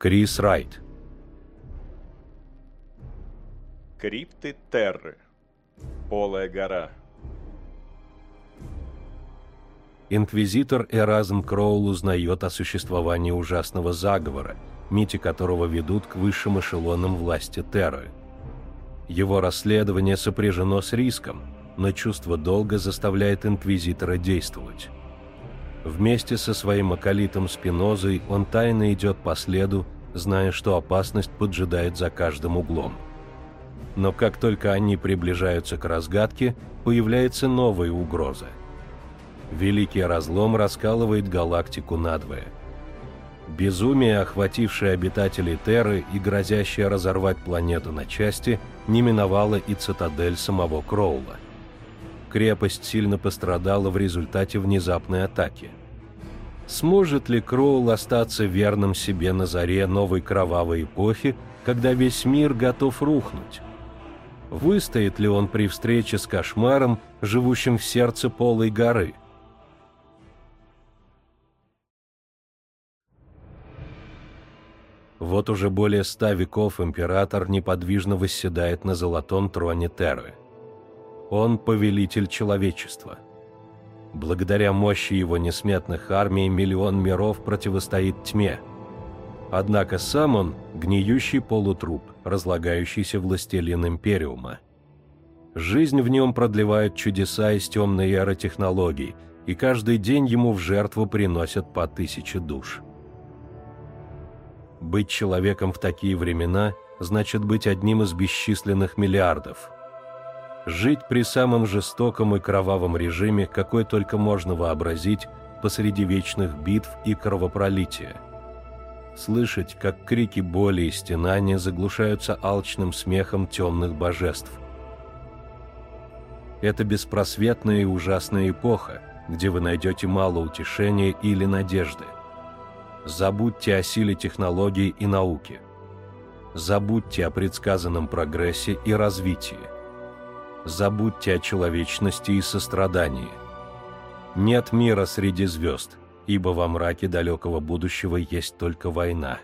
Крис Райт. Крипты Терры. Полая гора. Инквизитор Эразм Кроул узнает о существовании ужасного заговора, нити которого ведут к высшим эшелонам власти Терры. Его расследование сопряжено с риском, но чувство долга заставляет Инквизитора действовать. Вместе со своим околитом Спинозой он тайно идет по следу, зная, что опасность поджидает за каждым углом. Но как только они приближаются к разгадке, появляется новая угроза. Великий разлом раскалывает галактику надвое. Безумие, охватившее обитателей Терры и грозящее разорвать планету на части, не миновало и цитадель самого Кроула. Крепость сильно пострадала в результате внезапной атаки. Сможет ли Кроул остаться верным себе на заре новой кровавой эпохи, когда весь мир готов рухнуть? Выстоит ли он при встрече с кошмаром, живущим в сердце полой горы? Вот уже более ста веков император неподвижно восседает на золотом троне Терры. Он повелитель человечества. Благодаря мощи его несметных армий миллион миров противостоит тьме. Однако сам он – гниющий полутруп, разлагающийся властелин Империума. Жизнь в нем продлевает чудеса из темной эры технологий, и каждый день ему в жертву приносят по тысяче душ. Быть человеком в такие времена значит быть одним из бесчисленных миллиардов. Жить при самом жестоком и кровавом режиме, какой только можно вообразить, посреди вечных битв и кровопролития. Слышать, как крики боли и стенания заглушаются алчным смехом темных божеств. Это беспросветная и ужасная эпоха, где вы найдете мало утешения или надежды – Забудьте о силе технологий и науки. Забудьте о предсказанном прогрессе и развитии. Забудьте о человечности и сострадании. Нет мира среди звезд, ибо во мраке далекого будущего есть только война.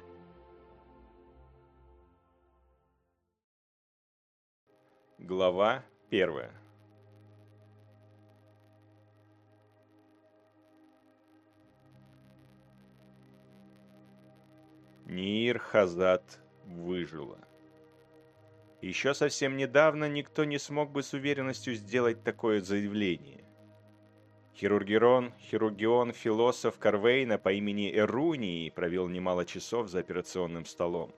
Глава первая. Нир Хазат выжила. Еще совсем недавно никто не смог бы с уверенностью сделать такое заявление. Хирургерон, хирургион, философ Карвейна по имени Эрунии провел немало часов за операционным столом.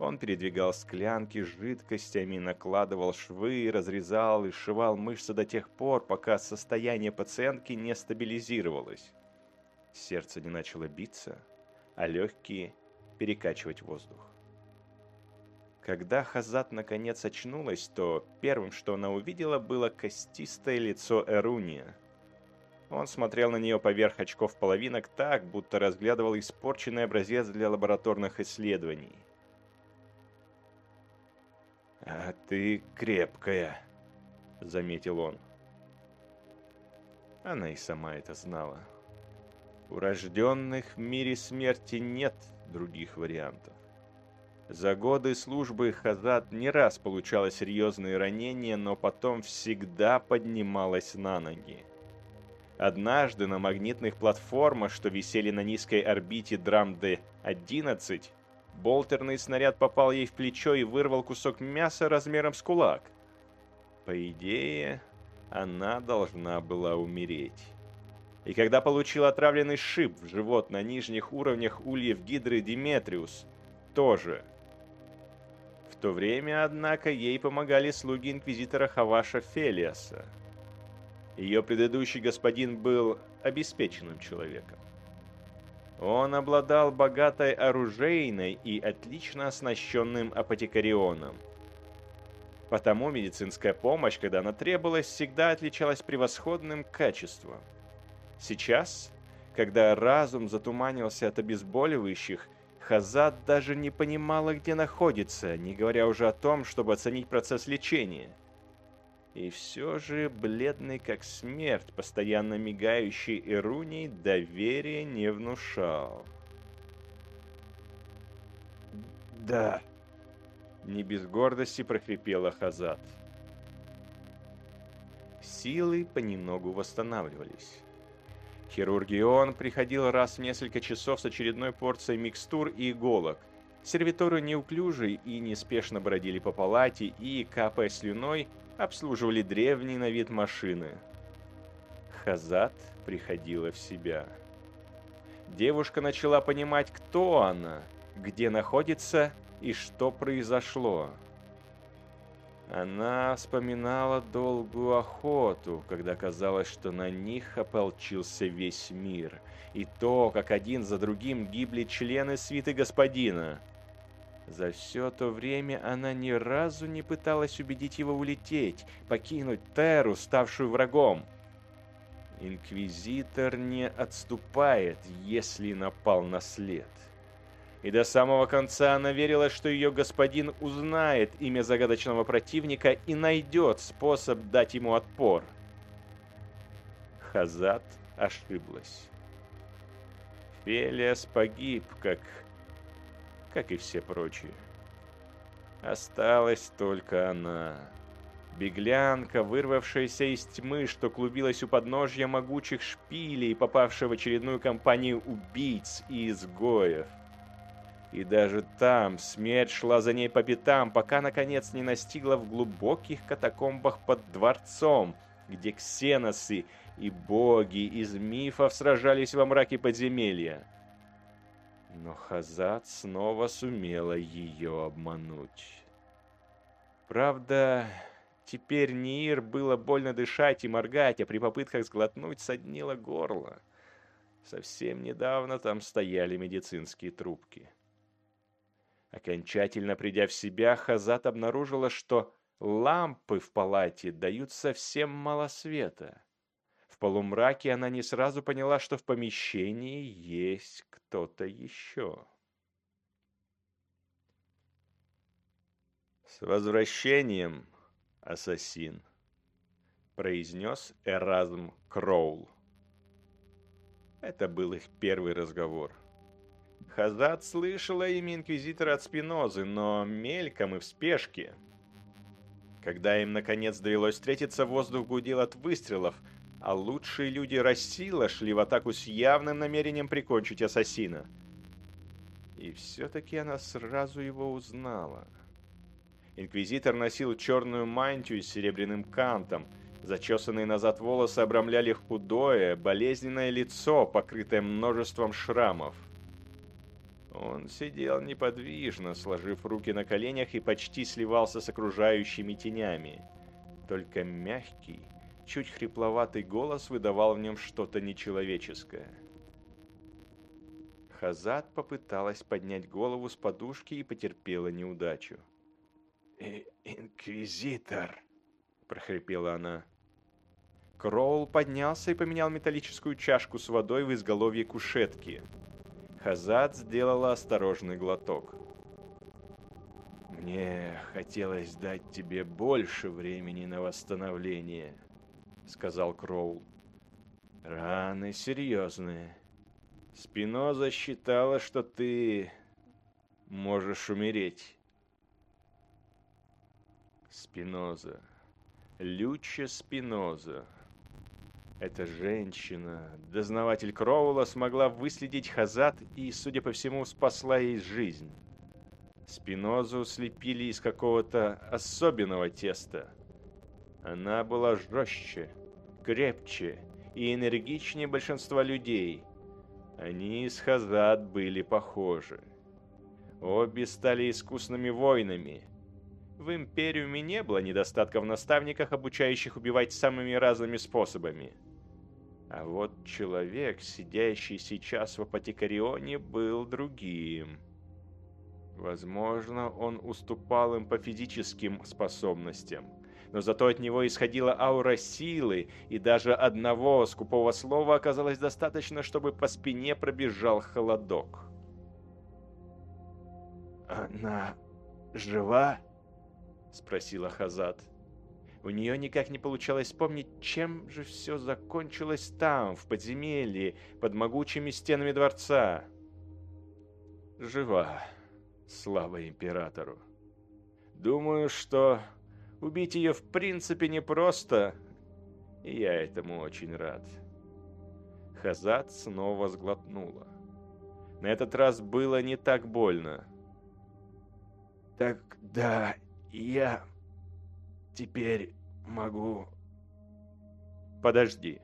Он передвигал склянки с жидкостями, накладывал швы, разрезал и сшивал мышцы до тех пор, пока состояние пациентки не стабилизировалось. Сердце не начало биться, а легкие перекачивать воздух. Когда Хазат наконец очнулась, то первым, что она увидела, было костистое лицо Эруния. Он смотрел на нее поверх очков половинок так, будто разглядывал испорченный образец для лабораторных исследований. «А ты крепкая», — заметил он. Она и сама это знала. У рожденных в мире смерти нет других вариантов. За годы службы Хазат не раз получала серьезные ранения, но потом всегда поднималась на ноги. Однажды на магнитных платформах, что висели на низкой орбите Драмды-11, болтерный снаряд попал ей в плечо и вырвал кусок мяса размером с кулак. По идее, она должна была умереть. И когда получил отравленный шип в живот на нижних уровнях ульев Гидры Диметриус, тоже. То время, однако, ей помогали слуги инквизитора Хаваша Фелиаса. Ее предыдущий господин был обеспеченным человеком. Он обладал богатой оружейной и отлично оснащенным апотекарионом. Потому медицинская помощь, когда она требовалась, всегда отличалась превосходным качеством. Сейчас, когда разум затуманился от обезболивающих, Хазат даже не понимала, где находится, не говоря уже о том, чтобы оценить процесс лечения. И все же, бледный как смерть, постоянно мигающий Ируний, доверия не внушал. «Да», — не без гордости прохрипела Хазат. Силы понемногу восстанавливались. Хирургион приходил раз в несколько часов с очередной порцией микстур и иголок. Сервиторы неуклюжие и неспешно бродили по палате и, капая слюной, обслуживали древние на вид машины. Хазат приходила в себя. Девушка начала понимать, кто она, где находится и что произошло. Она вспоминала долгую охоту, когда казалось, что на них ополчился весь мир, и то, как один за другим гибли члены свиты господина. За все то время она ни разу не пыталась убедить его улететь, покинуть Терру, ставшую врагом. Инквизитор не отступает, если напал на след. И до самого конца она верила, что ее господин узнает имя загадочного противника и найдет способ дать ему отпор. Хазат ошиблась. Фелиас погиб, как... как и все прочие. Осталась только она. Беглянка, вырвавшаяся из тьмы, что клубилась у подножья могучих шпилей, попавшая в очередную компанию убийц и изгоев. И даже там смерть шла за ней по пятам, пока наконец не настигла в глубоких катакомбах под дворцом, где ксеносы и боги из мифов сражались во мраке подземелья. Но Хазат снова сумела ее обмануть. Правда, теперь Нир было больно дышать и моргать, а при попытках сглотнуть соднило горло. Совсем недавно там стояли медицинские трубки. Окончательно придя в себя, Хазат обнаружила, что лампы в палате дают совсем мало света. В полумраке она не сразу поняла, что в помещении есть кто-то еще. «С возвращением, ассасин!» — произнес Эразм Кроул. Это был их первый разговор. Хазат слышала имя Инквизитора от Спинозы, но мельком и в спешке. Когда им наконец довелось встретиться, воздух гудел от выстрелов, а лучшие люди Рассила шли в атаку с явным намерением прикончить ассасина. И все-таки она сразу его узнала. Инквизитор носил черную мантию с серебряным кантом, Зачесанные назад волосы обрамляли худое, болезненное лицо, покрытое множеством шрамов. Он сидел неподвижно, сложив руки на коленях и почти сливался с окружающими тенями. Только мягкий, чуть хрипловатый голос выдавал в нем что-то нечеловеческое. Хазат попыталась поднять голову с подушки и потерпела неудачу. «Э, «Инквизитор!» – прохрипела она. Кроул поднялся и поменял металлическую чашку с водой в изголовье кушетки – Хазат сделала осторожный глоток. «Мне хотелось дать тебе больше времени на восстановление», — сказал Кроул. «Раны серьезные. Спиноза считала, что ты можешь умереть». Спиноза. Люча Спиноза. Эта женщина, дознаватель Кроула, смогла выследить Хазат и, судя по всему, спасла ей жизнь. Спинозу слепили из какого-то особенного теста. Она была жестче, крепче и энергичнее большинства людей. Они с Хазат были похожи. Обе стали искусными воинами. В Империуме не было недостатка в наставниках, обучающих убивать самыми разными способами. А вот человек, сидящий сейчас в апотекарионе, был другим. Возможно, он уступал им по физическим способностям, но зато от него исходила аура силы, и даже одного скупого слова оказалось достаточно, чтобы по спине пробежал холодок. «Она жива?» — спросила Хазат. У нее никак не получалось вспомнить, чем же все закончилось там, в подземелье, под могучими стенами дворца. «Жива», — Слава императору. Думаю, что убить ее в принципе непросто, и я этому очень рад. Хазат снова сглотнула. На этот раз было не так больно. «Тогда я теперь могу...» «Подожди».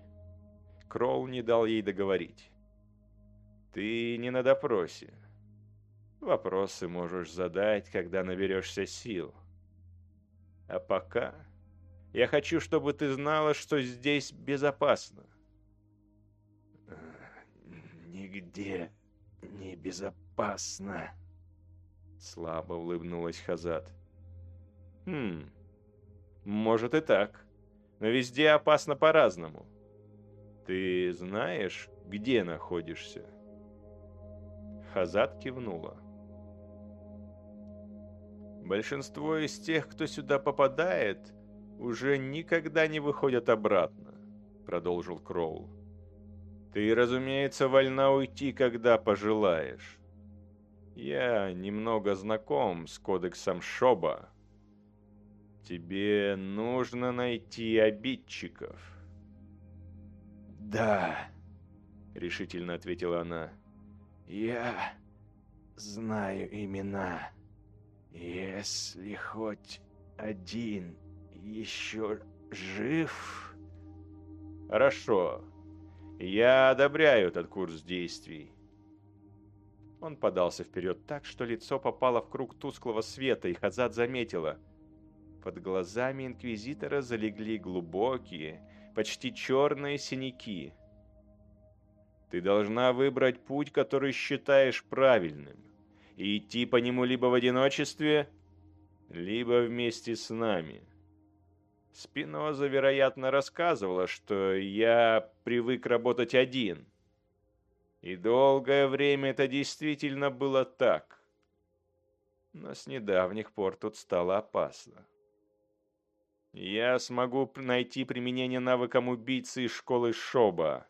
Кроул не дал ей договорить. «Ты не на допросе. Вопросы можешь задать, когда наберешься сил. А пока я хочу, чтобы ты знала, что здесь безопасно». «Нигде не безопасно», — слабо улыбнулась Хазат. «Хм, может и так, но везде опасно по-разному. Ты знаешь, где находишься?» Хазат кивнула. «Большинство из тех, кто сюда попадает, уже никогда не выходят обратно», — продолжил Кроул. «Ты, разумеется, вольна уйти, когда пожелаешь. Я немного знаком с кодексом Шоба. Тебе нужно найти обидчиков. «Да», — решительно ответила она. «Я знаю имена. Если хоть один еще жив...» «Хорошо. Я одобряю этот курс действий. Он подался вперед так, что лицо попало в круг тусклого света, и Хазад заметила. Под глазами Инквизитора залегли глубокие, почти черные синяки. «Ты должна выбрать путь, который считаешь правильным, и идти по нему либо в одиночестве, либо вместе с нами». Спиноза, вероятно, рассказывала, что я привык работать один – и долгое время это действительно было так. Но с недавних пор тут стало опасно. Я смогу найти применение навыкам убийцы из школы Шоба.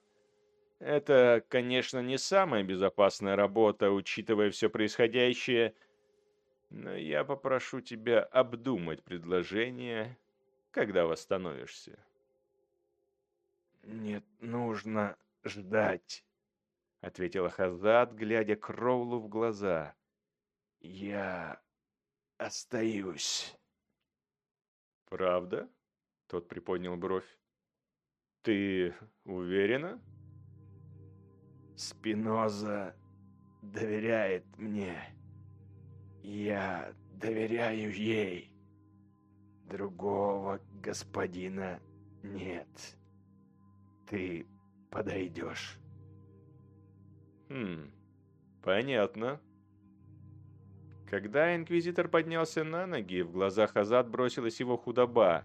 Это, конечно, не самая безопасная работа, учитывая все происходящее, но я попрошу тебя обдумать предложение, когда восстановишься. «Нет, нужно ждать», — ответила Хазад, глядя Кроулу в глаза. «Я остаюсь». «Правда?» — тот приподнял бровь. «Ты уверена?» «Спиноза доверяет мне. Я доверяю ей. Другого господина нет. Ты подойдешь». Хм, понятно. Когда Инквизитор поднялся на ноги, в глазах Азад бросилась его худоба.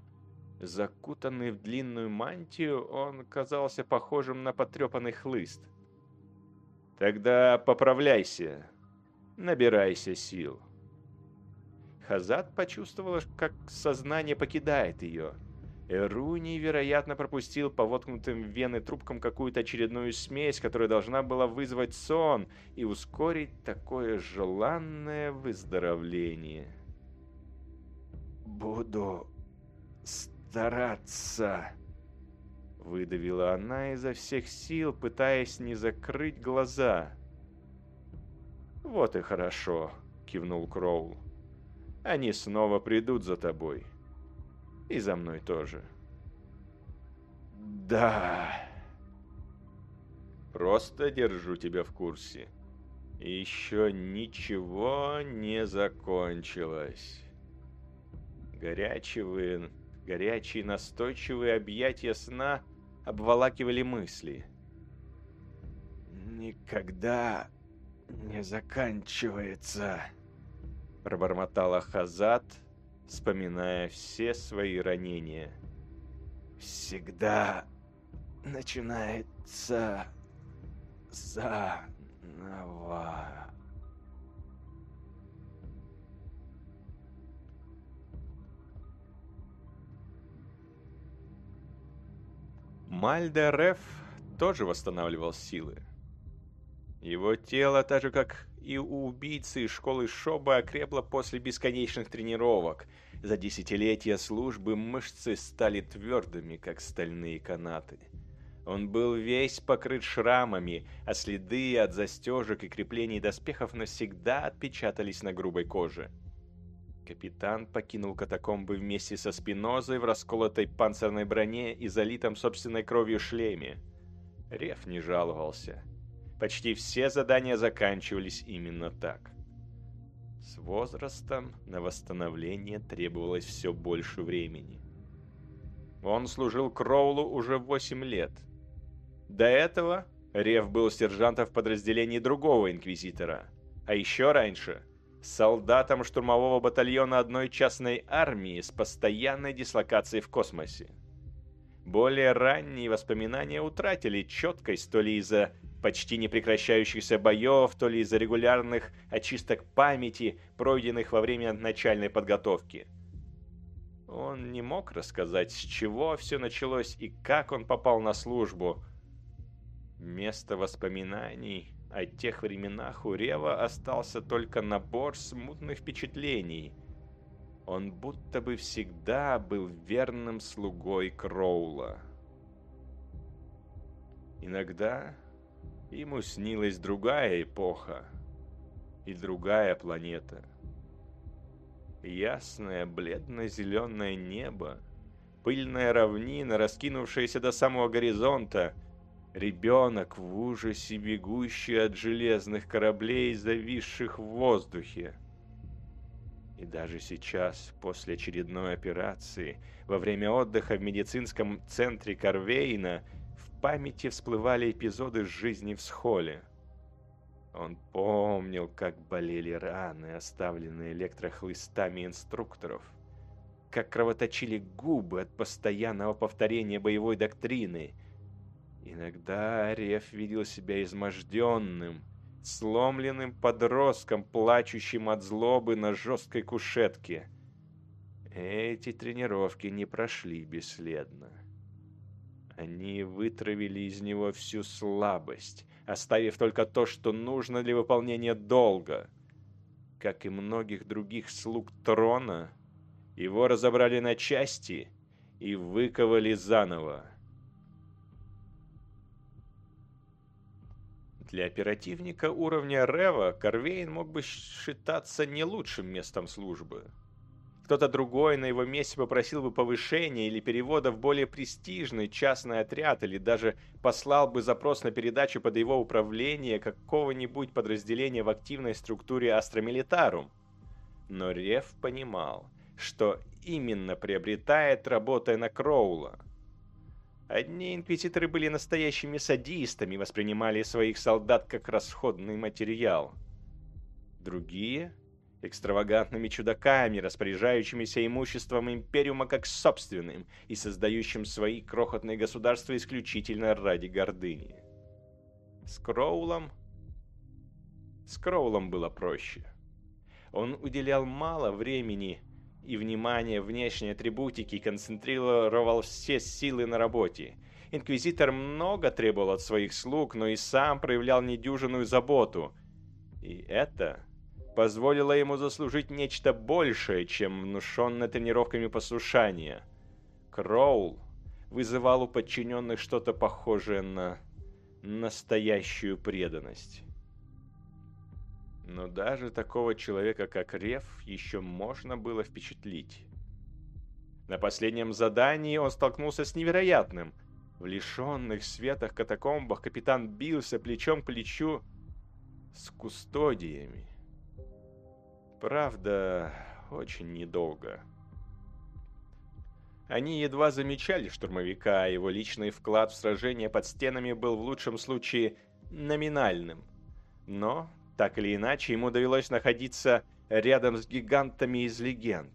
Закутанный в длинную мантию, он казался похожим на потрепанный хлыст. «Тогда поправляйся, набирайся сил». Хазат почувствовала, как сознание покидает ее – Эруний, вероятно, пропустил по воткнутым в вены трубкам какую-то очередную смесь, которая должна была вызвать сон и ускорить такое желанное выздоровление. «Буду стараться», — выдавила она изо всех сил, пытаясь не закрыть глаза. «Вот и хорошо», — кивнул Кроул. «Они снова придут за тобой». И за мной тоже. Да. Просто держу тебя в курсе. Еще ничего не закончилось. Горячие, горячие настойчивые объятия сна обволакивали мысли. «Никогда не заканчивается», — пробормотала Хазат, вспоминая все свои ранения. «Всегда начинается заново». Мальдереф тоже восстанавливал силы. Его тело, так же как и у убийцы из школы Шоба, окрепло после бесконечных тренировок. За десятилетия службы мышцы стали твердыми, как стальные канаты. Он был весь покрыт шрамами, а следы от застежек и креплений доспехов навсегда отпечатались на грубой коже. Капитан покинул катакомбы вместе со Спинозой в расколотой панцирной броне и залитом собственной кровью шлеме. Рев не жаловался. Почти все задания заканчивались именно так. С возрастом на восстановление требовалось все больше времени. Он служил Кроулу уже 8 лет – до этого Рев был сержантом в подразделении другого инквизитора. А еще раньше – солдатом штурмового батальона одной частной армии с постоянной дислокацией в космосе. Более ранние воспоминания утратили четкость то ли из-за почти непрекращающихся боев, то ли из-за регулярных очисток памяти, пройденных во время начальной подготовки. Он не мог рассказать, с чего все началось и как он попал на службу – Вместо воспоминаний о тех временах у Рева остался только набор смутных впечатлений. Он будто бы всегда был верным слугой Кроула. Иногда ему снилась другая эпоха и другая планета. Ясное бледно-зеленое небо, пыльная равнина, раскинувшаяся до самого горизонта — Ребенок в ужасе, бегущий от железных кораблей, зависших в воздухе. И даже сейчас, после очередной операции, во время отдыха в медицинском центре Карвейна, памяти всплывали эпизоды жизни в схоле. Он помнил, как болели раны, оставленные электрохлыстами инструкторов, как кровоточили губы от постоянного повторения боевой доктрины — Иногда Ареф видел себя изможденным, сломленным подростком, плачущим от злобы на жесткой кушетке. Эти тренировки не прошли бесследно. Они вытравили из него всю слабость, оставив только то, что нужно для выполнения долга. Как и многих других слуг трона, его разобрали на части и выковали заново. Для оперативника уровня Рева Корвейн мог бы считаться не лучшим местом службы. Кто-то другой на его месте попросил бы повышения или перевода в более престижный частный отряд, или даже послал бы запрос на передачу под его управление какого-нибудь подразделения в активной структуре Астра Милитарум. Но Рев понимал, что именно приобретает, работая на Кроула – Одни инквизиторы были настоящими садистами, воспринимали своих солдат как расходный материал. Другие – экстравагантными чудаками, распоряжающимися имуществом Империума как собственным и создающим свои крохотные государства исключительно ради гордыни. С Кроулом... С Кроулом было проще. Он уделял мало времени и внимание внешней атрибутики концентрировал все силы на работе. Инквизитор много требовал от своих слуг, но и сам проявлял недюжинную заботу. И это позволило ему заслужить нечто большее, чем внушенное тренировками послушания. Кроул вызывал у подчиненных что-то похожее на настоящую преданность. Но даже такого человека, как Рев, еще можно было впечатлить. На последнем задании он столкнулся с невероятным. В лишенных светах катакомбах капитан бился плечом к плечу с кустодиями. Правда, очень недолго. Они едва замечали штурмовика, а его личный вклад в сражение под стенами был в лучшем случае номинальным. Но так или иначе, ему довелось находиться рядом с гигантами из легенд.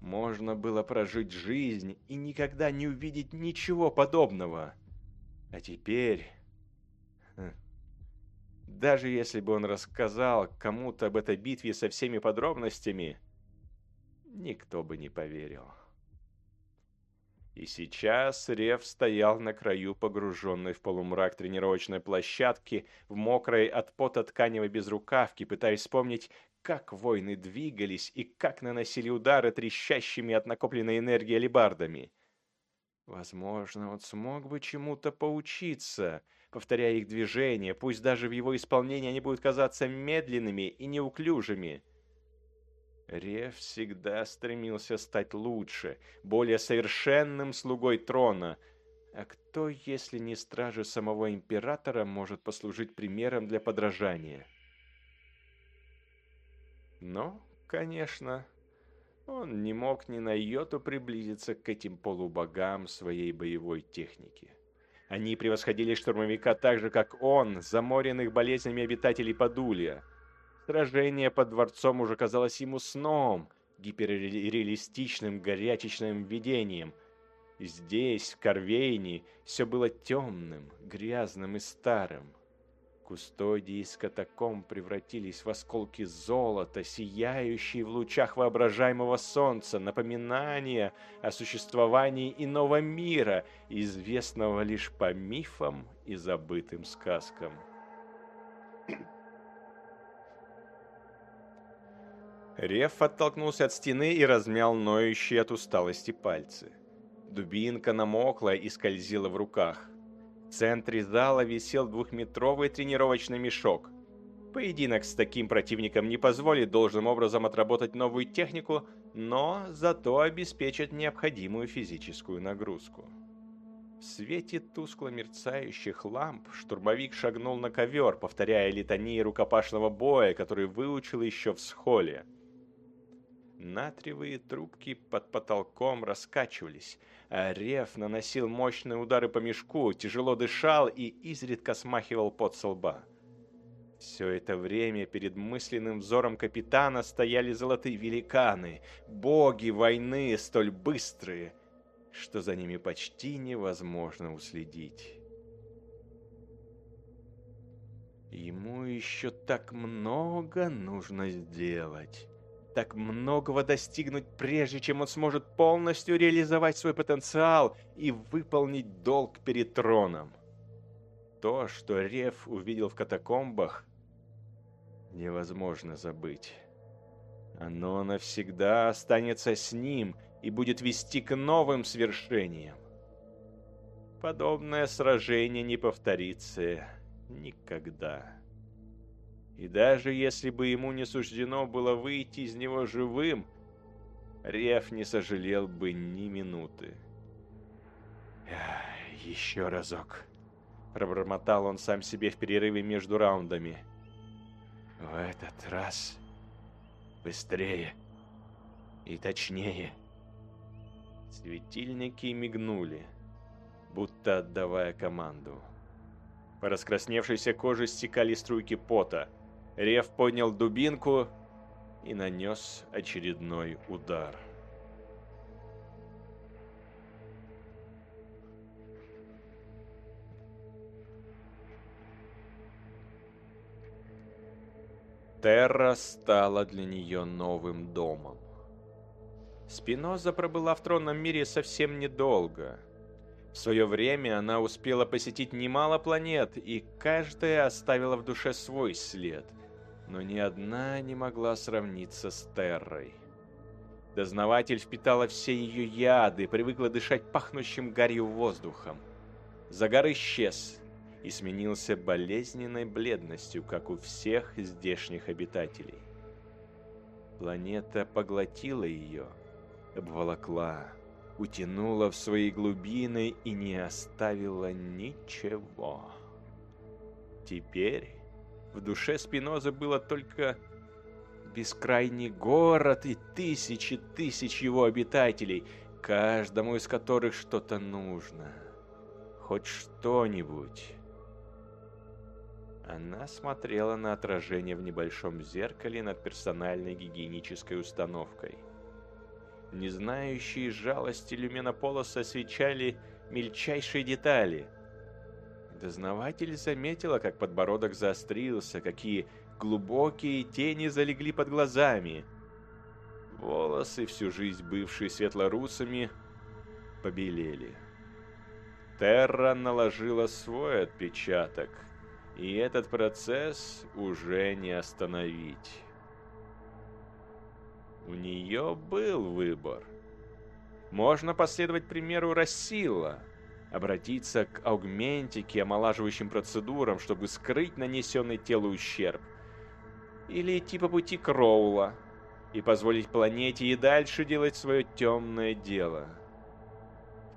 Можно было прожить жизнь и никогда не увидеть ничего подобного. А теперь... Даже если бы он рассказал кому-то об этой битве со всеми подробностями, никто бы не поверил. И сейчас Рев стоял на краю погруженной в полумрак тренировочной площадки в мокрой от пота тканевой безрукавке, пытаясь вспомнить, как войны двигались и как наносили удары трещащими от накопленной энергии алебардами. Возможно, он смог бы чему-то поучиться, повторяя их движения, пусть даже в его исполнении они будут казаться медленными и неуклюжими. Рев всегда стремился стать лучше, более совершенным слугой трона. А кто, если не стражи самого императора, может послужить примером для подражания? Но, конечно, он не мог ни на йоту приблизиться к этим полубогам своей боевой техники. Они превосходили штурмовика так же, как он, заморенных болезнями обитателей Подулья – Сражение под дворцом уже казалось ему сном, гиперреалистичным горячечным видением. Здесь, в Корвейне, все было темным, грязным и старым. Кустодии из катакомб превратились в осколки золота, сияющие в лучах воображаемого солнца, напоминания о существовании иного мира, известного лишь по мифам и забытым сказкам. Реф оттолкнулся от стены и размял ноющие от усталости пальцы. Дубинка намокла и скользила в руках. В центре зала висел двухметровый тренировочный мешок. Поединок с таким противником не позволит должным образом отработать новую технику, но зато обеспечит необходимую физическую нагрузку. В свете тускло мерцающих ламп штурмовик шагнул на ковер, повторяя литании рукопашного боя, который выучил еще в схоле – Натриевые трубки под потолком раскачивались, а Рев наносил мощные удары по мешку, тяжело дышал и изредка смахивал пот со лба. Все это время перед мысленным взором капитана стояли золотые великаны, боги войны столь быстрые, что за ними почти невозможно уследить. Ему еще так много нужно сделать так многого достигнуть, прежде чем он сможет полностью реализовать свой потенциал и выполнить долг перед троном. То, что Рев увидел в катакомбах, невозможно забыть. Оно навсегда останется с ним и будет вести к новым свершениям. Подобное сражение не повторится никогда. И даже если бы ему не суждено было выйти из него живым, Рев не сожалел бы ни минуты. «Еще разок», — пробормотал он сам себе в перерыве между раундами. «В этот раз быстрее и точнее». Светильники мигнули, будто отдавая команду. По раскрасневшейся коже стекали струйки пота — Рев поднял дубинку и нанес очередной удар. Терра стала для нее новым домом. Спиноза пробыла в тронном мире совсем недолго. В свое время она успела посетить немало планет, и каждая оставила в душе свой след – но ни одна не могла сравниться с Террой. Дознаватель впитала все ее яды, привыкла дышать пахнущим гарью воздухом. Загар исчез и сменился болезненной бледностью, как у всех здешних обитателей. Планета поглотила ее, обволокла, утянула в свои глубины и не оставила ничего. Теперь в душе Спиноза было только бескрайний город и тысячи тысяч его обитателей, каждому из которых что-то нужно. Хоть что-нибудь. Она смотрела на отражение в небольшом зеркале над персональной гигиенической установкой. Не знающие жалости люминополоса освещали мельчайшие детали – Дознаватель заметила, как подбородок заострился, какие глубокие тени залегли под глазами. Волосы, всю жизнь бывшие светлорусами, побелели. Терра наложила свой отпечаток, и этот процесс уже не остановить. У нее был выбор. Можно последовать примеру Рассила, обратиться к аугментике, омолаживающим процедурам, чтобы скрыть нанесенный телу ущерб, или идти по пути Кроула и позволить планете и дальше делать свое темное дело.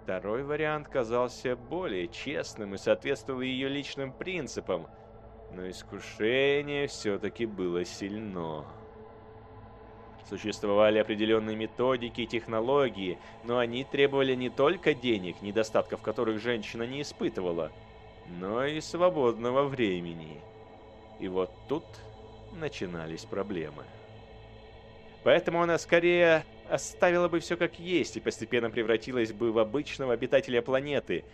Второй вариант казался более честным и соответствовал ее личным принципам, но искушение все-таки было сильно. Существовали определенные методики и технологии, но они требовали не только денег, недостатков которых женщина не испытывала, но и свободного времени. И вот тут начинались проблемы. Поэтому она скорее оставила бы все как есть и постепенно превратилась бы в обычного обитателя планеты,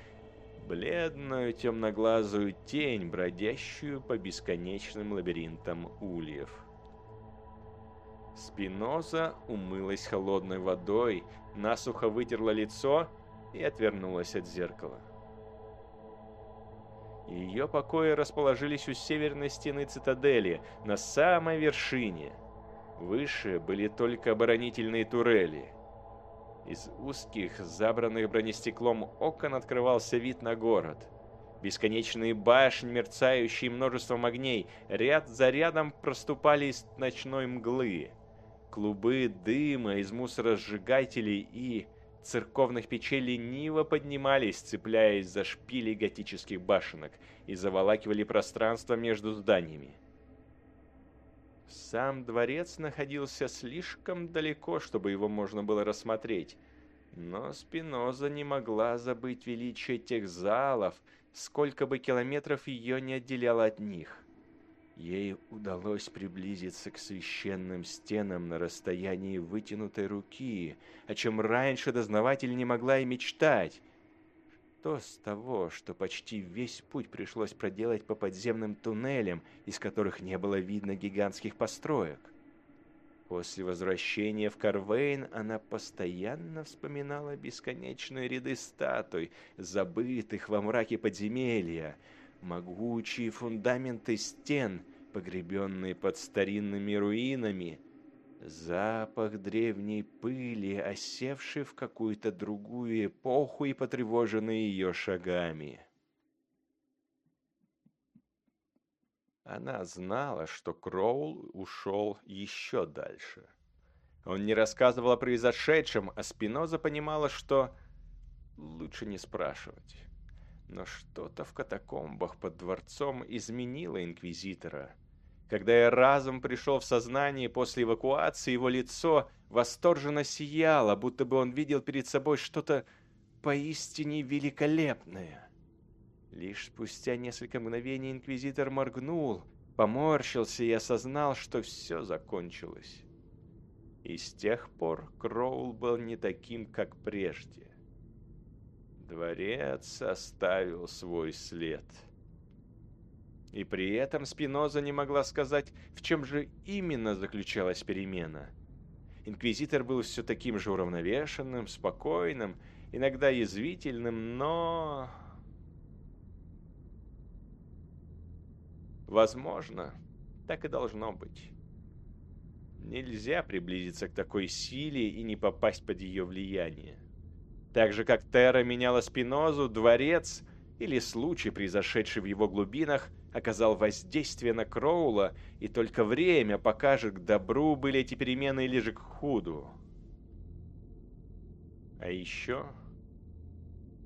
бледную темноглазую тень, бродящую по бесконечным лабиринтам ульев. Спиноза умылась холодной водой, насухо вытерла лицо и отвернулась от зеркала. Ее покои расположились у северной стены цитадели, на самой вершине. Выше были только оборонительные турели. Из узких, забранных бронестеклом окон открывался вид на город. Бесконечные башни, мерцающие множеством огней, ряд за рядом проступали из ночной мглы. Клубы дыма из мусоросжигателей и церковных печей лениво поднимались, цепляясь за шпили готических башенок и заволакивали пространство между зданиями. Сам дворец находился слишком далеко, чтобы его можно было рассмотреть, но Спиноза не могла забыть величие тех залов, сколько бы километров ее не отделяло от них. Ей удалось приблизиться к священным стенам на расстоянии вытянутой руки, о чем раньше дознаватель не могла и мечтать. Что с того, что почти весь путь пришлось проделать по подземным туннелям, из которых не было видно гигантских построек? После возвращения в Карвейн она постоянно вспоминала бесконечные ряды статуй, забытых во мраке подземелья, могучие фундаменты стен, погребенные под старинными руинами, запах древней пыли, осевший в какую-то другую эпоху и потревоженный ее шагами. Она знала, что Кроул ушел еще дальше. Он не рассказывал о произошедшем, а Спиноза понимала, что лучше не спрашивать. Но что-то в катакомбах под дворцом изменило Инквизитора. Когда я разом пришел в сознание после эвакуации, его лицо восторженно сияло, будто бы он видел перед собой что-то поистине великолепное. Лишь спустя несколько мгновений Инквизитор моргнул, поморщился и осознал, что все закончилось. И с тех пор Кроул был не таким, как прежде. Дворец оставил свой след. И при этом Спиноза не могла сказать, в чем же именно заключалась перемена. Инквизитор был все таким же уравновешенным, спокойным, иногда язвительным, но... Возможно, так и должно быть. Нельзя приблизиться к такой силе и не попасть под ее влияние. Так же, как Терра меняла Спинозу, дворец или случай, произошедший в его глубинах, оказал воздействие на Кроула, и только время покажет, к добру были эти перемены или же к худу. А еще...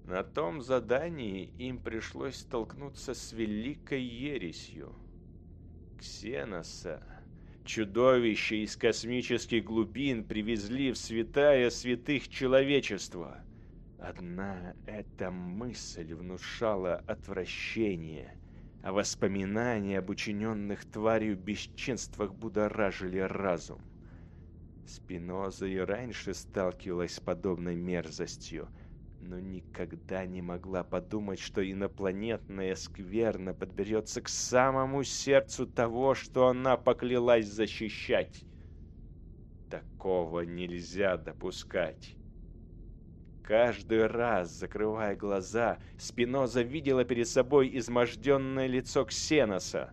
На том задании им пришлось столкнуться с великой ересью. Ксеноса, чудовище из космических глубин, привезли в святая святых человечества — Одна эта мысль внушала отвращение, а воспоминания об учиненных тварью бесчинствах будоражили разум. Спиноза и раньше сталкивалась с подобной мерзостью, но никогда не могла подумать, что инопланетная скверна подберется к самому сердцу того, что она поклялась защищать. Такого нельзя допускать. Каждый раз, закрывая глаза, Спиноза видела перед собой изможденное лицо Ксеноса.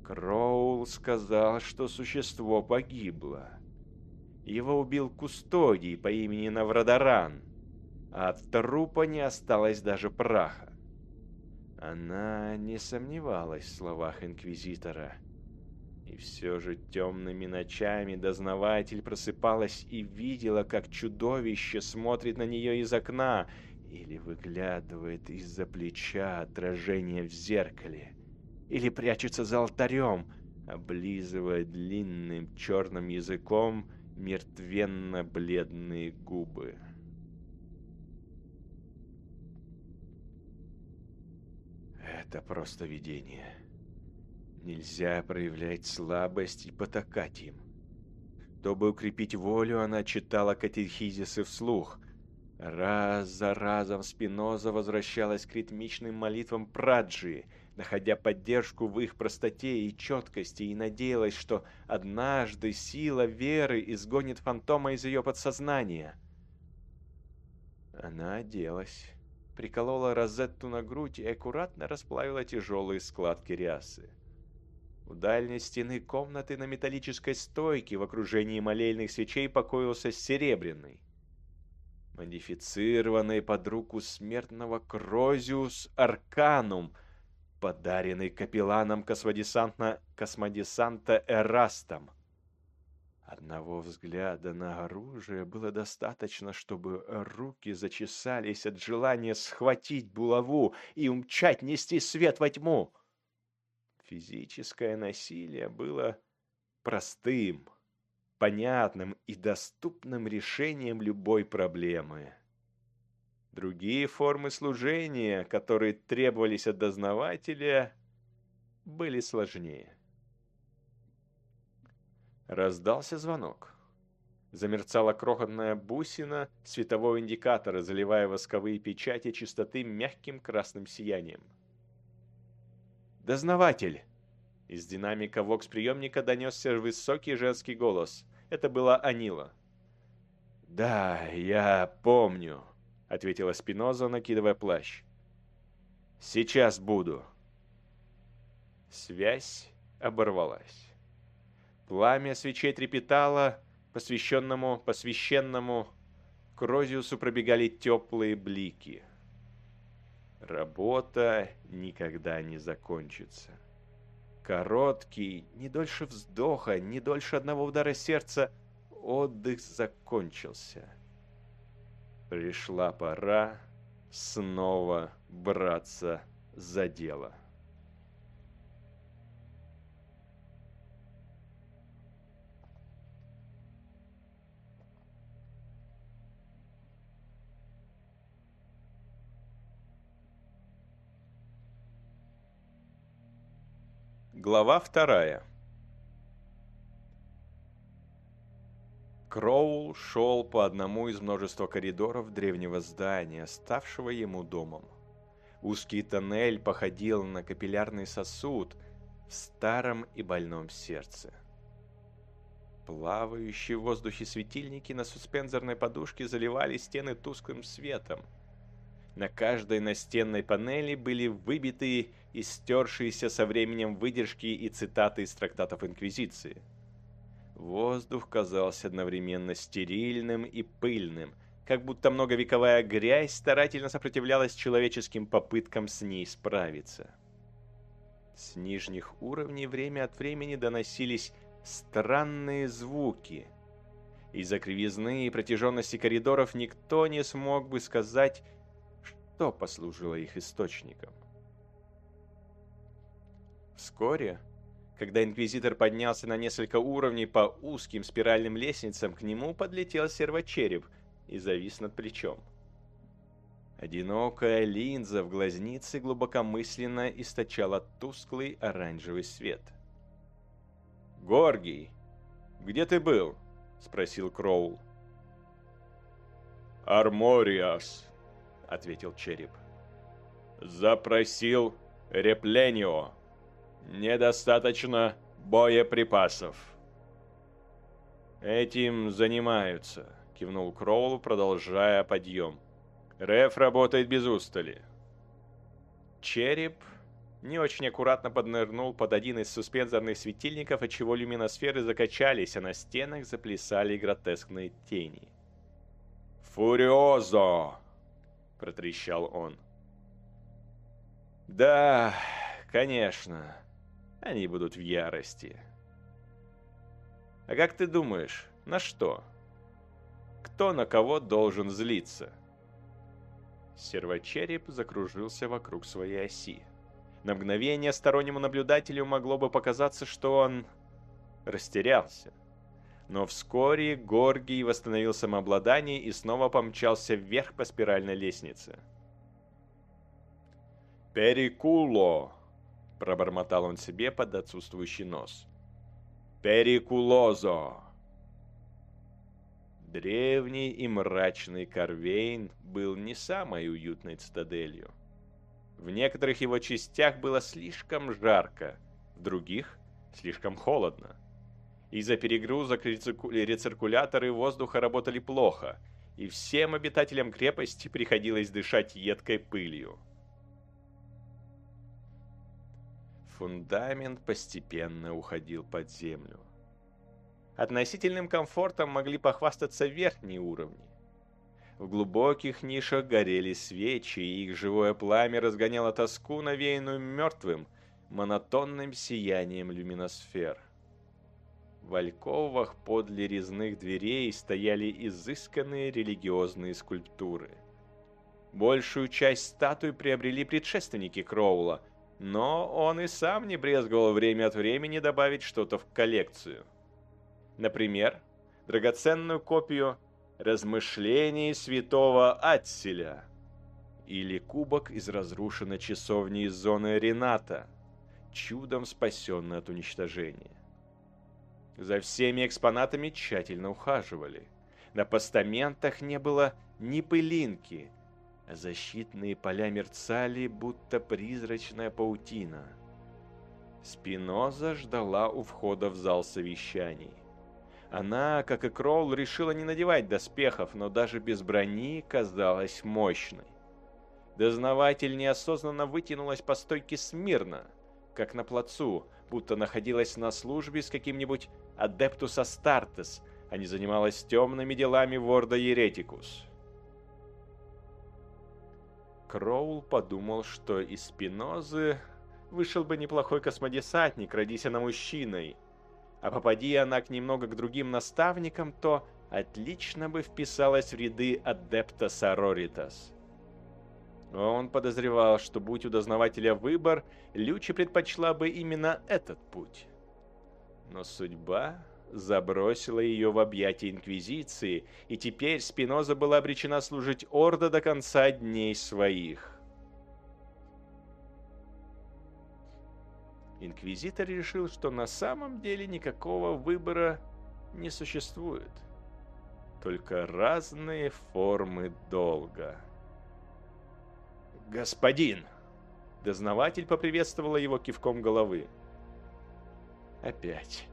Кроул сказал, что существо погибло. Его убил Кустодий по имени Наврадаран, а от трупа не осталось даже праха. Она не сомневалась в словах Инквизитора. И все же темными ночами дознаватель просыпалась и видела, как чудовище смотрит на нее из окна или выглядывает из-за плеча отражение в зеркале, или прячется за алтарем, облизывая длинным черным языком мертвенно-бледные губы. Это просто видение. Нельзя проявлять слабость и потакать им. Чтобы укрепить волю, она читала катехизисы вслух. Раз за разом Спиноза возвращалась к ритмичным молитвам Праджи, находя поддержку в их простоте и четкости, и надеялась, что однажды сила веры изгонит фантома из ее подсознания. Она оделась, приколола розетту на грудь и аккуратно расплавила тяжелые складки рясы. У дальней стены комнаты на металлической стойке в окружении молельных свечей покоился серебряный, модифицированный под руку смертного Крозиус Арканум, подаренный капелланом космодесанта, Эрастом. Одного взгляда на оружие было достаточно, чтобы руки зачесались от желания схватить булаву и умчать нести свет во тьму. Физическое насилие было простым, понятным и доступным решением любой проблемы. Другие формы служения, которые требовались от дознавателя, были сложнее. Раздался звонок. Замерцала крохотная бусина светового индикатора, заливая восковые печати чистоты мягким красным сиянием. «Дознаватель!» Из динамика вокс-приемника донесся высокий женский голос. Это была Анила. «Да, я помню», — ответила Спиноза, накидывая плащ. «Сейчас буду». Связь оборвалась. Пламя свечей трепетало, посвященному, посвященному Крозиусу пробегали теплые блики. Работа никогда не закончится. Короткий, не дольше вздоха, не дольше одного удара сердца, отдых закончился. Пришла пора снова браться за дело. Глава вторая. Кроул шел по одному из множества коридоров древнего здания, ставшего ему домом. Узкий тоннель походил на капиллярный сосуд в старом и больном сердце. Плавающие в воздухе светильники на суспензорной подушке заливали стены тусклым светом – на каждой настенной панели были выбиты и стершиеся со временем выдержки и цитаты из трактатов Инквизиции. Воздух казался одновременно стерильным и пыльным, как будто многовековая грязь старательно сопротивлялась человеческим попыткам с ней справиться. С нижних уровней время от времени доносились странные звуки. Из-за кривизны и протяженности коридоров никто не смог бы сказать, что послужило их источником. Вскоре, когда инквизитор поднялся на несколько уровней по узким спиральным лестницам, к нему подлетел сервочереп и завис над плечом. Одинокая линза в глазнице глубокомысленно источала тусклый оранжевый свет. «Горгий, где ты был?» — спросил Кроул. «Армориас», ответил череп. Запросил репленио. Недостаточно боеприпасов. Этим занимаются, кивнул Кроул, продолжая подъем. Реф работает без устали. Череп не очень аккуратно поднырнул под один из суспензорных светильников, отчего люминосферы закачались, а на стенах заплясали гротескные тени. «Фуриозо!» — протрещал он. «Да, конечно, они будут в ярости. А как ты думаешь, на что? Кто на кого должен злиться?» Сервочереп закружился вокруг своей оси. На мгновение стороннему наблюдателю могло бы показаться, что он растерялся. Но вскоре Горгий восстановил самообладание и снова помчался вверх по спиральной лестнице. «Перикуло!» – пробормотал он себе под отсутствующий нос. «Перикулозо!» Древний и мрачный Карвейн был не самой уютной цитаделью. В некоторых его частях было слишком жарко, в других – слишком холодно. Из-за перегрузок рециркуляторы воздуха работали плохо, и всем обитателям крепости приходилось дышать едкой пылью. Фундамент постепенно уходил под землю. Относительным комфортом могли похвастаться верхние уровни. В глубоких нишах горели свечи, и их живое пламя разгоняло тоску, навеянную мертвым, монотонным сиянием люминосфер. В альковах подле резных дверей стояли изысканные религиозные скульптуры. Большую часть статуй приобрели предшественники Кроула, но он и сам не брезговал время от времени добавить что-то в коллекцию. Например, драгоценную копию размышлений святого Атселя или кубок из разрушенной часовни из зоны Рената, чудом спасенный от уничтожения. За всеми экспонатами тщательно ухаживали. На постаментах не было ни пылинки, защитные поля мерцали, будто призрачная паутина. Спиноза ждала у входа в зал совещаний. Она, как и Кроул, решила не надевать доспехов, но даже без брони казалась мощной. Дознаватель неосознанно вытянулась по стойке смирно, как на плацу, будто находилась на службе с каким-нибудь Адептус Астартес, а не занималась темными делами Ордо Еретикус. Кроул подумал, что из Спинозы вышел бы неплохой космодесантник, родись она мужчиной – а попади она к немного к другим наставникам, то отлично бы вписалась в ряды Адепта Сороритас. Он подозревал, что будь у дознавателя выбор, Лючи предпочла бы именно этот путь. Но судьба забросила ее в объятия Инквизиции, и теперь Спиноза была обречена служить Орда до конца дней своих. Инквизитор решил, что на самом деле никакого выбора не существует. Только разные формы долга. «Господин!» Дознаватель поприветствовала его кивком головы. Опять.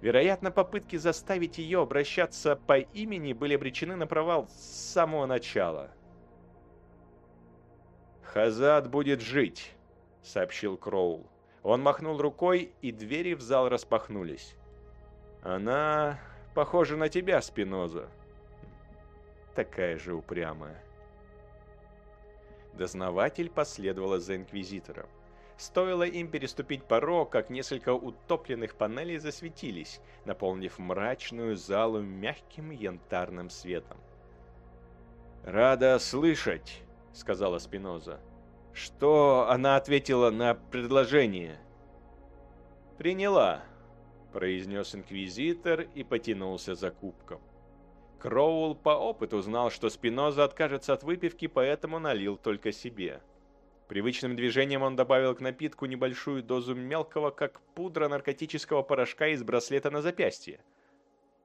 Вероятно, попытки заставить ее обращаться по имени были обречены на провал с самого начала. «Хазад будет жить», — сообщил Кроул. Он махнул рукой, и двери в зал распахнулись. «Она похожа на тебя, Спиноза. Такая же упрямая». Дознаватель последовала за инквизитором. Стоило им переступить порог, как несколько утопленных панелей засветились, наполнив мрачную залу мягким янтарным светом. «Рада слышать», — сказала Спиноза. Что она ответила на предложение? «Приняла», — произнес инквизитор и потянулся за кубком. Кроул по опыту знал, что Спиноза откажется от выпивки, поэтому налил только себе. Привычным движением он добавил к напитку небольшую дозу мелкого, как пудра наркотического порошка из браслета на запястье.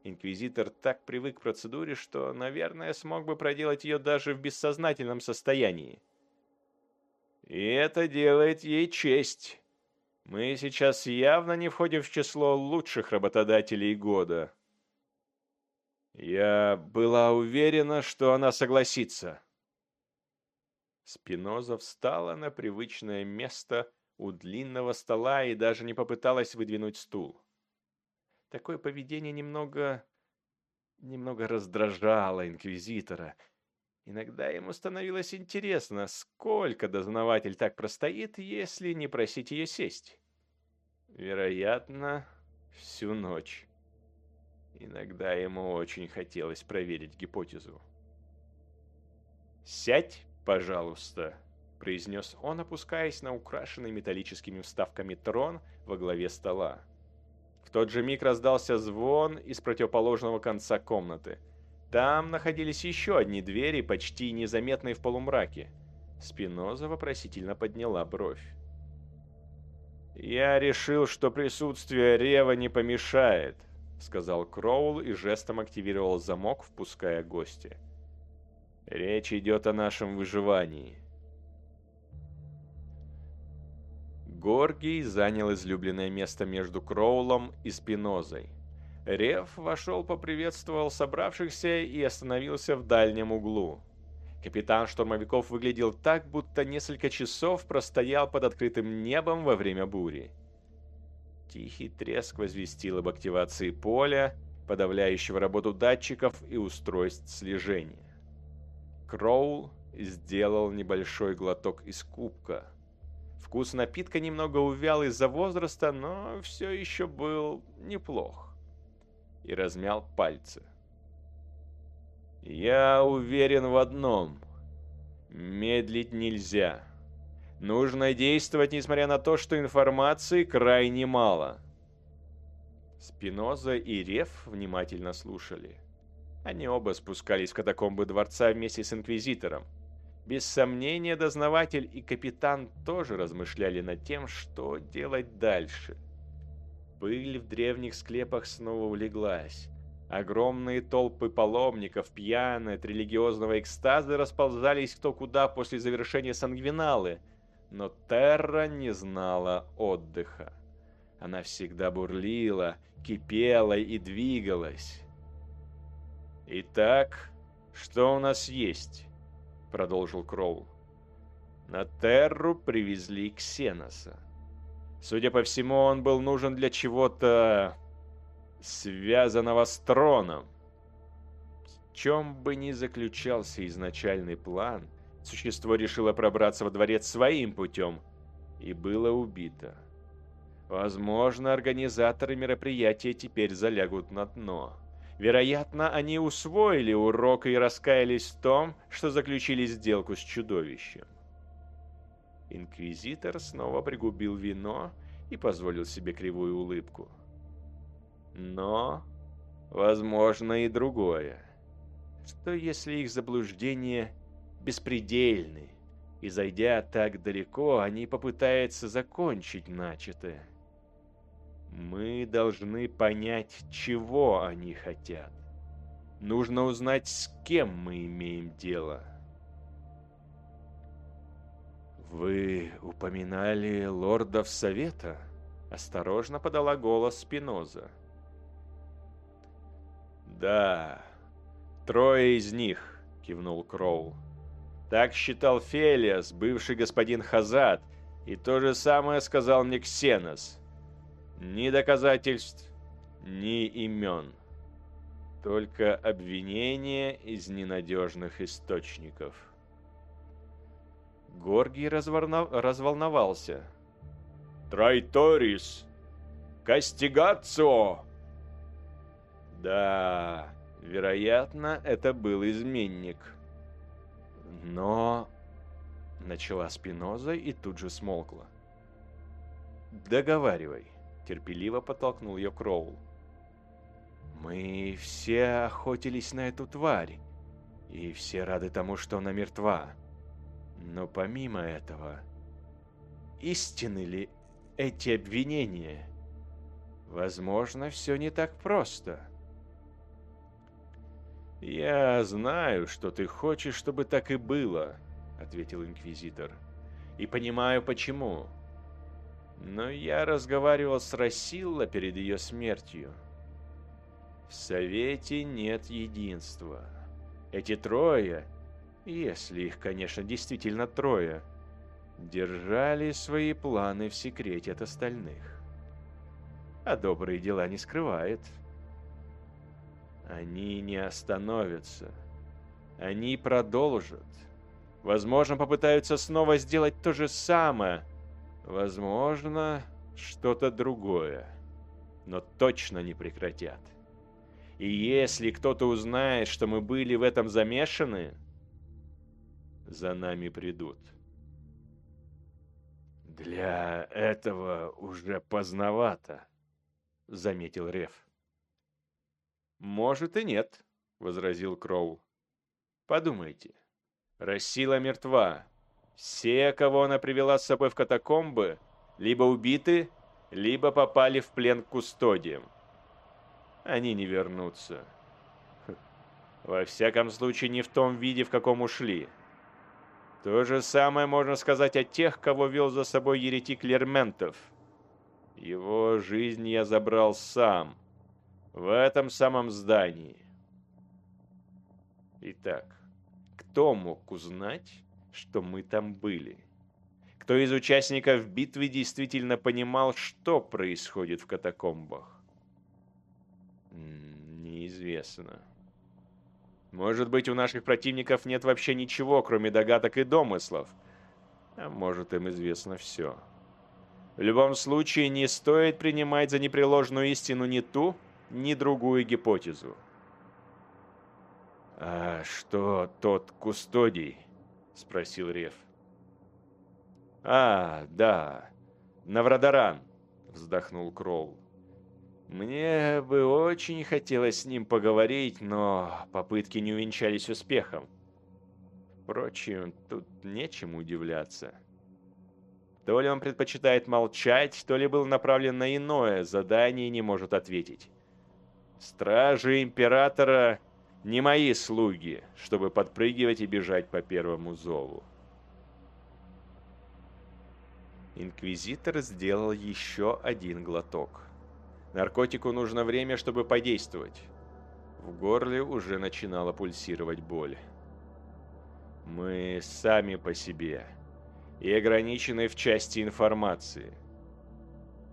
Инквизитор так привык к процедуре, что, наверное, смог бы проделать ее даже в бессознательном состоянии. И это делает ей честь. Мы сейчас явно не входим в число лучших работодателей года. Я была уверена, что она согласится, Спиноза встала на привычное место у длинного стола и даже не попыталась выдвинуть стул. Такое поведение немного... немного раздражало инквизитора. Иногда ему становилось интересно, сколько дознаватель так простоит, если не просить ее сесть. Вероятно, всю ночь. Иногда ему очень хотелось проверить гипотезу. «Сядь, пожалуйста», — произнес он, опускаясь на украшенный металлическими вставками трон во главе стола. В тот же миг раздался звон из противоположного конца комнаты. Там находились еще одни двери, почти незаметные в полумраке. Спиноза вопросительно подняла бровь. «Я решил, что присутствие Рева не помешает», — сказал Кроул и жестом активировал замок, впуская гостя. «Речь идет о нашем выживании». Горгий занял излюбленное место между Кроулом и Спинозой. Рев вошел, поприветствовал собравшихся и остановился в дальнем углу. Капитан штурмовиков выглядел так, будто несколько часов простоял под открытым небом во время бури. Тихий треск возвестил об активации поля, подавляющего работу датчиков и устройств слежения. Кроул сделал небольшой глоток из кубка. Вкус напитка немного увял из-за возраста, но все еще был неплох. И размял пальцы. Я уверен в одном. Медлить нельзя. Нужно действовать, несмотря на то, что информации крайне мало. Спиноза и Реф внимательно слушали. Они оба спускались в катакомбы дворца вместе с Инквизитором. Без сомнения, дознаватель и капитан тоже размышляли над тем, что делать дальше. Пыль в древних склепах снова улеглась. Огромные толпы паломников, пьяные от религиозного экстаза, расползались кто куда после завершения сангвиналы, но Терра не знала отдыха. Она всегда бурлила, кипела и двигалась. «Итак, что у нас есть?» — продолжил Кроул. На Терру привезли Ксеноса. Судя по всему, он был нужен для чего-то связанного с троном. В чем бы ни заключался изначальный план, существо решило пробраться во дворец своим путем и было убито. Возможно, организаторы мероприятия теперь залягут на дно. Вероятно, они усвоили урок и раскаялись в том, что заключили сделку с чудовищем. Инквизитор снова пригубил вино и позволил себе кривую улыбку. Но, возможно, и другое. Что если их заблуждения беспредельны, и зайдя так далеко, они попытаются закончить начатое? Мы должны понять, чего они хотят. Нужно узнать, с кем мы имеем дело. «Вы упоминали лордов Совета?» Осторожно подала голос Спиноза. «Да, трое из них», — кивнул Кроул. «Так считал Фелиас, бывший господин Хазат, и то же самое сказал мне Ксенос. Ни доказательств, ни имен. Только обвинения из ненадежных источников». Горгий разворнов... разволновался. «Трайторис! Кастигацио!» Да, вероятно, это был изменник. Но... Начала Спиноза и тут же смолкла. «Договаривай», — терпеливо подтолкнул ее Кроул. «Мы все охотились на эту тварь, и все рады тому, что она мертва. Но помимо этого, истинны ли эти обвинения? Возможно, все не так просто». «Я знаю, что ты хочешь, чтобы так и было», — ответил Инквизитор. «И понимаю, почему. Но я разговаривал с Расилла перед ее смертью. В Совете нет единства. Эти трое если их, конечно, действительно трое, держали свои планы в секрете от остальных. А добрые дела не скрывает. Они не остановятся. Они продолжат. Возможно, попытаются снова сделать то же самое. Возможно, что-то другое. Но точно не прекратят. И если кто-то узнает, что мы были в этом замешаны, за нами придут. «Для этого уже поздновато», — заметил Рев. «Может и нет», — возразил Кроу. «Подумайте. Рассила мертва. Все, кого она привела с собой в катакомбы, либо убиты, либо попали в плен к кустодиям. Они не вернутся. Во всяком случае, не в том виде, в каком ушли. То же самое можно сказать о тех, кого вел за собой еретик Лерментов. Его жизнь я забрал сам, в этом самом здании. Итак, кто мог узнать, что мы там были? Кто из участников битвы действительно понимал, что происходит в катакомбах? Неизвестно. Может быть, у наших противников нет вообще ничего, кроме догадок и домыслов. А может, им известно все. В любом случае, не стоит принимать за непреложную истину ни ту, ни другую гипотезу. «А что тот кустодий?» — спросил Рев. «А, да, Наврадаран», — вздохнул Кроул. Мне бы очень хотелось с ним поговорить, но попытки не увенчались успехом. Впрочем, тут нечему удивляться. То ли он предпочитает молчать, то ли был направлен на иное задание и не может ответить. Стражи Императора не мои слуги, чтобы подпрыгивать и бежать по первому зову. Инквизитор сделал еще один глоток. Наркотику нужно время, чтобы подействовать. В горле уже начинала пульсировать боль. Мы сами по себе и ограничены в части информации.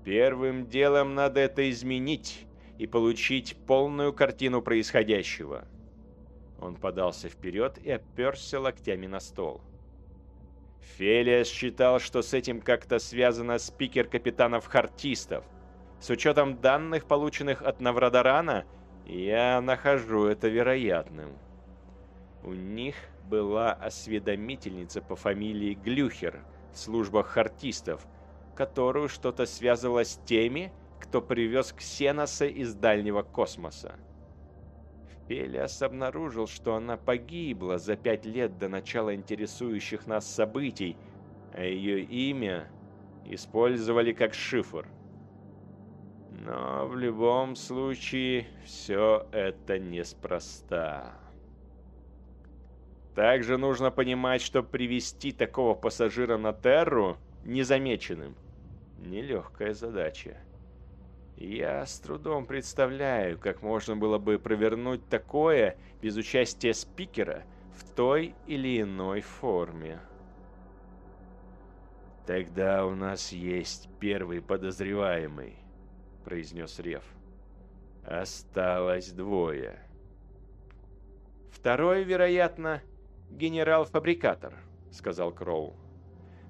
Первым делом надо это изменить и получить полную картину происходящего. Он подался вперед и оперся локтями на стол. Фелиас считал, что с этим как-то связано спикер капитанов-хартистов – с учетом данных, полученных от Наврадарана, я нахожу это вероятным. У них была осведомительница по фамилии Глюхер в службах хартистов, которую что-то связывало с теми, кто привез Ксеноса из дальнего космоса. Пелиас обнаружил, что она погибла за пять лет до начала интересующих нас событий, а ее имя использовали как шифр – но в любом случае все это неспроста. Также нужно понимать, что привести такого пассажира на Терру незамеченным – нелегкая задача. Я с трудом представляю, как можно было бы провернуть такое без участия спикера в той или иной форме. Тогда у нас есть первый подозреваемый –— произнес Рев. «Осталось двое». «Второй, вероятно, генерал-фабрикатор», — сказал Кроу.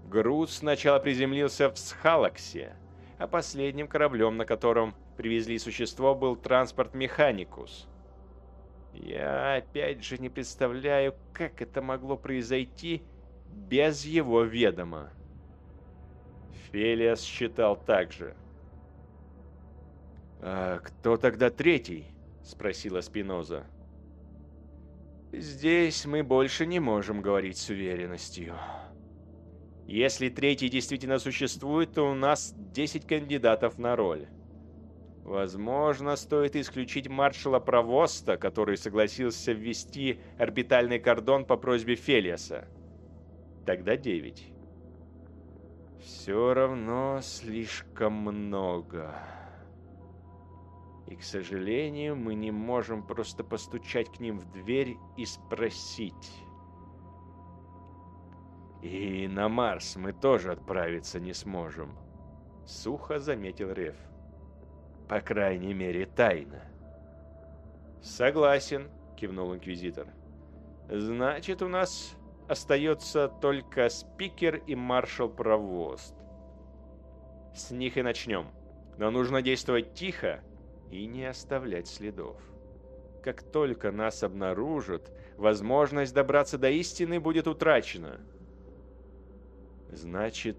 Груз сначала приземлился в Схалаксе, а последним кораблем, на котором привезли существо, был транспорт Механикус. Я опять же не представляю, как это могло произойти без его ведома. Фелиас считал так же. «А кто тогда третий?» – спросила Спиноза. «Здесь мы больше не можем говорить с уверенностью. Если третий действительно существует, то у нас 10 кандидатов на роль. Возможно, стоит исключить маршала Провоста, который согласился ввести орбитальный кордон по просьбе Фелиаса. Тогда 9. Все равно слишком много». И, к сожалению, мы не можем просто постучать к ним в дверь и спросить, И на Марс мы тоже отправиться не сможем. Сухо заметил Реф. По крайней мере, тайно. Согласен, кивнул Инквизитор. Значит, у нас остается только спикер и маршал Провост. С них и начнем. Но нужно действовать тихо и не оставлять следов. Как только нас обнаружат, возможность добраться до истины будет утрачена. Значит,